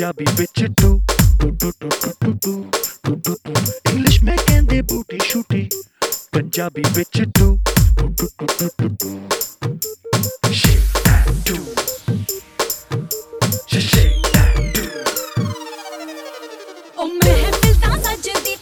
ਪੰਜਾਬੀ ਵਿੱਚ ਟੂ ਟੂ ਟੂ ਟੂ ਟੂ ਟੂ ਟੂ ਟੂ ਟੂ ਟੂ ਇੰਗਲਿਸ਼ ਮੈਂ ਕਹਿੰਦੇ ਬੂਟੀ ਸ਼ੂਟੀ ਪੰਜਾਬੀ ਵਿੱਚ ਟੂ ਟੂ ਟੂ ਟੂ ਟੂ ਟੂ to Shake that do. Sh- Shake that do. ਓ ਮਹਿਫਿਲ ਤਾਂ ਸਜਦੀ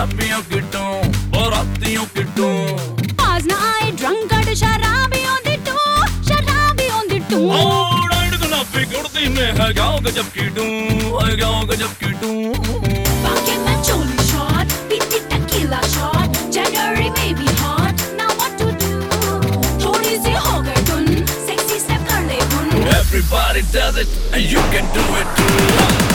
में पंजाबियों की टों बारातियों की टों आज ना आए drunkard शराबियों दी टू शराबियों दी टू और गुलाबी गुड़ती में है गाँव गजब की टूं है गाँव गजब की टूं बाकी मैं चोली shot पीती tequila shot January may be hot now what to do थोड़ी सी हो गई धुन sexy step कर ले बुन Everybody does it and you can do it too